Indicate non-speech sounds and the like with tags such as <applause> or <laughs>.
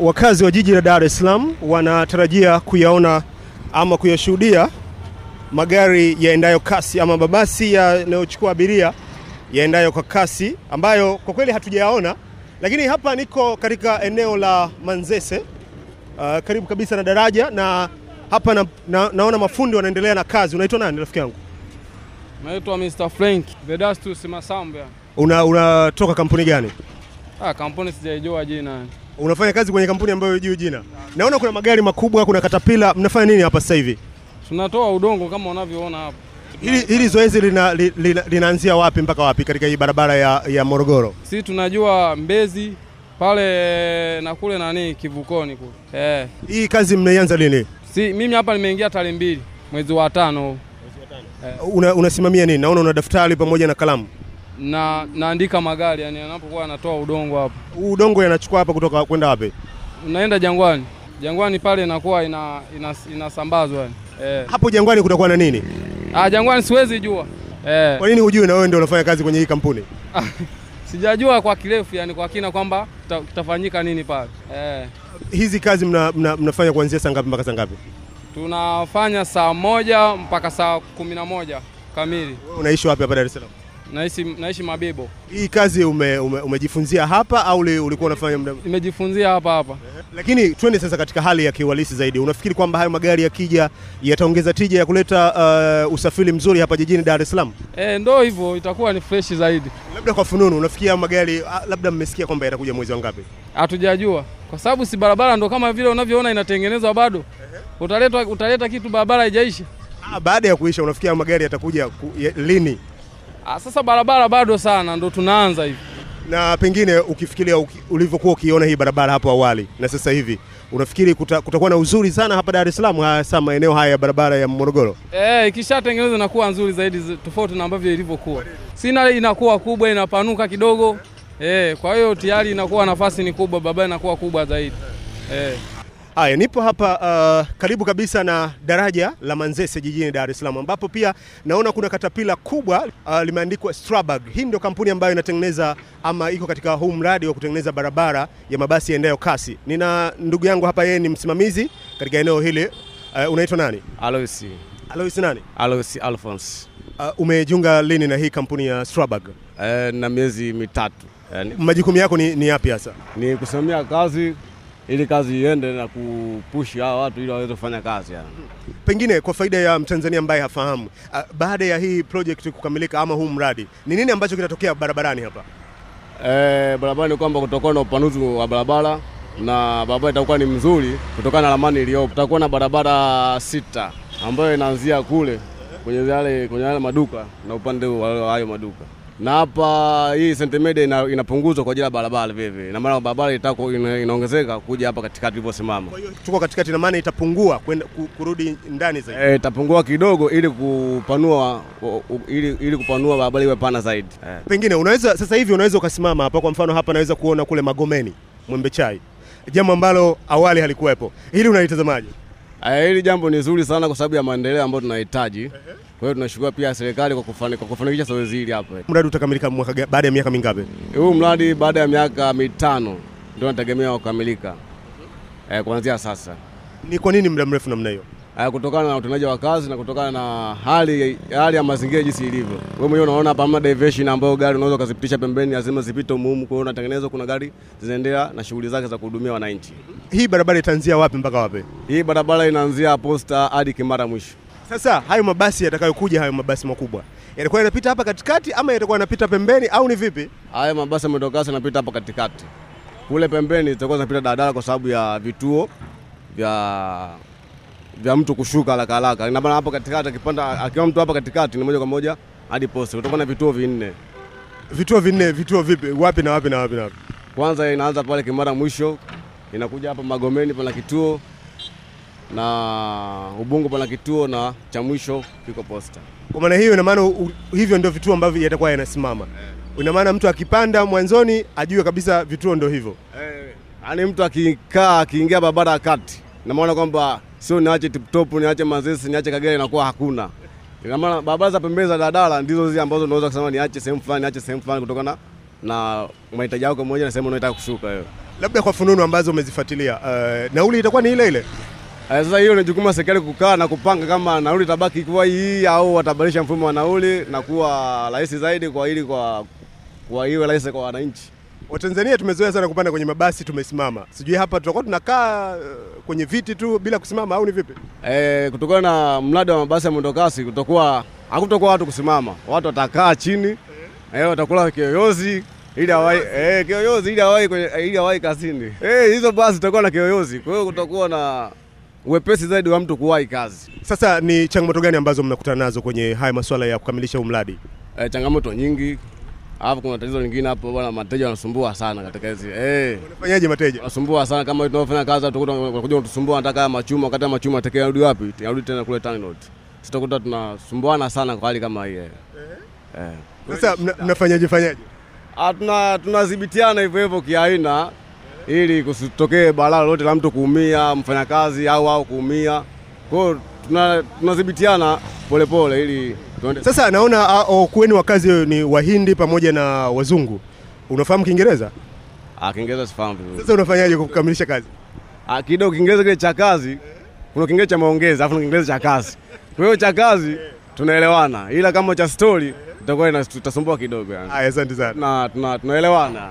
Wakazi wa jiji la Dar es Salaam wanatarajia kuyaona ama kuyashuhudia magari yaendayo kasi ama mabasi yanayochukua abiria yaendayo kwa kasi ambayo kwa kweli hatujayaona, lakini hapa niko katika eneo la Manzese uh, karibu kabisa na daraja na hapa na, na, naona mafundi wanaendelea na kazi. Unaitwa nani rafiki yangu? Naitwa Mr. Frank Vedastus Masambya. Una unatoka kampuni gani? Ah, kampuni sijaijua jina. Unafanya kazi kwenye kampuni ambayo hujui jina. Naona kuna magari makubwa, kuna katapila. Mnafanya nini hapa sasa hivi? Tunatoa udongo kama unavyoona hapa. Hili, hili zoezi lina, li- lina, linaanzia wapi mpaka wapi katika hii barabara ya, ya Morogoro? Si tunajua Mbezi pale na kule nani kivukoni kule. Eh. Hii kazi mnaianza lini? Si mimi hapa nimeingia tarehe mbili mwezi wa tano Mwezi wa tano. Eh. Una, unasimamia nini? Naona una daftari pamoja na kalamu. Na naandika magari yani anapokuwa anatoa udongo hapa. Huu udongo yanachukua hapa kutoka kwenda wapi? Unaenda Jangwani. Jangwani pale inakuwa ina, ina, inasambazwa yani. Eh. Hapo Jangwani kutakuwa na nini? Ah, Jangwani siwezi jua. Eh. Kwa nini hujui na wewe ndio unafanya kazi kwenye hii kampuni? <laughs> Sijajua kwa kirefu yani kwa kina kwamba kitafanyika nini pale. Eh. Hizi kazi mna, mna, mnafanya kuanzia saa ngapi mpaka saa ngapi? Tunafanya saa moja mpaka saa kumi na moja kamili. Wewe unaishi wapi hapa Dar es Salaam? Naishi, naishi Mabibo. Hii kazi ume, ume, umejifunzia hapa au uli- ulikuwa unafanya muda Nimejifunzia hapa hapa. Lakini twende sasa katika hali ya kiuhalisi zaidi. Unafikiri kwamba hayo magari yakija yataongeza tija ya kuleta uh, usafiri mzuri hapa jijini Dar es Salaam? Eh, ndo hivyo itakuwa ni fresh zaidi. Labda kwa fununu, unafikia hayo magari ah, labda mmesikia kwamba yatakuja mwezi wa ngapi? Hatujajua kwa sababu si barabara ndo kama vile unavyoona inatengenezwa bado. Utaleta utaleta kitu barabara haijaisha. Ah, baada ya kuisha unafikia magari yatakuja ya, lini? Ah, sasa barabara bado sana ndo tunaanza hivi. Na pengine ukifikiria ulivyokuwa ukiona hii barabara hapo awali na sasa hivi unafikiri kuta, kutakuwa na uzuri sana hapa Dar es Salaam, hasa maeneo haya ya barabara ya Morogoro? Eh, ikishatengenezwa inakuwa nzuri zaidi tofauti na ambavyo ilivyokuwa. Sina inakuwa kubwa inapanuka kidogo. Eh, kwa hiyo tayari inakuwa nafasi ni kubwa, barabara inakuwa kubwa zaidi. Eh. Haya, nipo hapa uh, karibu kabisa na daraja la Manzese jijini Dar es Salaam, ambapo pia naona kuna katapila kubwa uh, limeandikwa Strabag. Hii ndio kampuni ambayo inatengeneza ama iko katika huu mradi wa kutengeneza barabara ya mabasi yaendayo kasi. Nina ndugu yangu hapa, yeye ni msimamizi katika eneo hili. Uh, unaitwa nani? Aloisi, Alois nani? Aloisi Alphonse. Uh, umejiunga lini na hii kampuni ya Strabag? Uh, na miezi mitatu. Yani, ni- Majukumu yako ni, ni yapi hasa? ni kusimamia kazi ili kazi iende na kupushi hawa watu ili waweze kufanya kazi yani. Pengine kwa faida ya Mtanzania ambaye hafahamu, uh, baada ya hii project kukamilika ama huu mradi, ni nini ambacho kitatokea barabarani hapa? Eh, barabara ni kwamba kutakuwa na upanuzi wa barabara na barabara itakuwa ni mzuri kutokana na ramani iliyopo. Tutakuwa na barabara sita ambayo inaanzia kule kwenye yale kwenye yale maduka na upande wa hayo maduka na hapa hii sentimita ina, inapunguzwa kwa ajili ya barabara vile vile, na maana barabara itako ina, inaongezeka kuja hapa katikati tulivyosimama. Kwa hiyo tuko katikati na maana itapungua kwenda kurudi ndani zaidi. Eh, itapungua kidogo ili kupanua ili, ili kupanua barabara iwe pana zaidi. Eh. Pengine unaweza sasa hivi unaweza ukasimama hapa, kwa mfano hapa naweza kuona kule Magomeni Mwembe Chai, jambo ambalo awali halikuwepo. Hili unalitazamaje? Eh, hili jambo ni zuri sana kwa sababu ya maendeleo ambayo tunahitaji. Kwa hiyo tunashukuru pia serikali kwa kufani, kwa kufanikisha zoezi hili hapa. Mradi utakamilika baada ya miaka mingapi? Huu mradi baada ya miaka mitano ndio nategemea kukamilika. Eh, kuanzia sasa. Ni kwa nini muda mrefu namna hiyo? Eh, kutokana na utendaji wa kazi na kutokana na hali hali ya mazingira jinsi ilivyo. Wewe mwenyewe unaona hapa hamna diversion ambayo gari unaweza ukazipitisha pembeni, lazima zipite muhimu. Kwa hiyo unatengeneza kuna gari zinaendelea na shughuli zake za kuhudumia wananchi. Hii barabara itaanzia wapi mpaka wapi? Hii barabara inaanzia Posta hadi Kimara mwisho. Sasa hayo mabasi yatakayokuja, hayo mabasi makubwa yatakuwa yanapita hapa katikati ama yatakuwa yanapita pembeni au ni vipi? Haya mabasi ya mwendokasi yanapita hapa katikati, kule pembeni zitakuwa zinapita daladala kwa sababu ya vituo vya vya mtu kushuka haraka haraka. Ina maana hapo katikati akipanda, akiwa mtu hapa katikati ni moja kwa moja hadi posta. Utakuwa na vituo vinne. Vituo vinne, vituo vipi? Wapi na wapi na wapi na wapi? Kwanza inaanza pale Kimara mwisho, inakuja hapa Magomeni pana kituo na Ubungo pana kituo na cha mwisho kiko posta. Kwa maana hiyo, ina maana hivyo ndio vituo ambavyo yatakuwa yanasimama. Ina maana mtu akipanda mwanzoni ajue kabisa vituo ndio hivyo. eh. Yaani mtu akikaa akiingia barabara ya kati, ina maana kwamba sio niache tiptop, niache Mazesi, niache Kagera, inakuwa hakuna. Ina maana barabara za pembeni za daladala ndizo zile ambazo unaweza kusema niache sehemu fulani, niache sehemu fulani kutokana na mahitaji yako moja na sehemu unayotaka kushuka wewe. Labda kwa fununu ambazo umezifuatilia, uh, nauli itakuwa ni ile ile? Eh, Sasa hiyo ni jukumu la serikali kukaa na kupanga kama nauli tabaki kuwa hii au watabadilisha mfumo wa nauli na kuwa rahisi zaidi kwa ili kwa kwa iwe rahisi kwa wananchi. Watanzania tumezoea sana kupanda kwenye mabasi tumesimama, sijui hapa tutakuwa tunakaa uh, kwenye viti tu bila kusimama au ni vipi? Eh, kutokana na mradi wa mabasi ya mwendokasi kutokuwa hakutakuwa watu kusimama, watu watakaa chini eh, watakula kiyoyozi ili awai eh, kiyoyozi ili awai kwenye ili awai kazini. Eh, hizo basi zitakuwa na kiyoyozi, kwa hiyo kutakuwa na uwepesi zaidi wa mtu kuwahi kazi. Sasa ni changamoto gani ambazo mnakutana nazo kwenye haya masuala ya kukamilisha huu mradi? E, changamoto nyingi. Alafu kuna tatizo lingine hapo bwana, mateja wanasumbua sana katika hizi eh Unafanyaje mateja? wanasumbua sana kama tunaofanya kazi utakuta wanakuja kutusumbua wanataka machuma wakati machuma atakaye rudi wapi Tarudi tena kule Tangnot sitakuta tunasumbuana sana kwa hali kama hii eh eh Sasa mnafanyaje fanyaje? Ah, tuna tunadhibitiana hivyo hivyo kiaina ili kusitokee balaa lolote la mtu kuumia mfanyakazi au au kuumia kwa hiyo tunadhibitiana polepole ili tuende Sasa naona kuweni wakazi ni Wahindi pamoja na wazungu. Unafahamu Kiingereza? ah Kiingereza sifahamu vizuri Sasa unafanyaje kukamilisha kazi? Ah, kidogo Kiingereza kile cha kazi, kuna Kiingereza cha maongezi alafu na Kiingereza cha kazi. Kwa hiyo cha kazi tunaelewana, ila kama cha story tutakuwa tutasumbua kidogo yani. Haya, asante sana. Na tuna tunaelewana.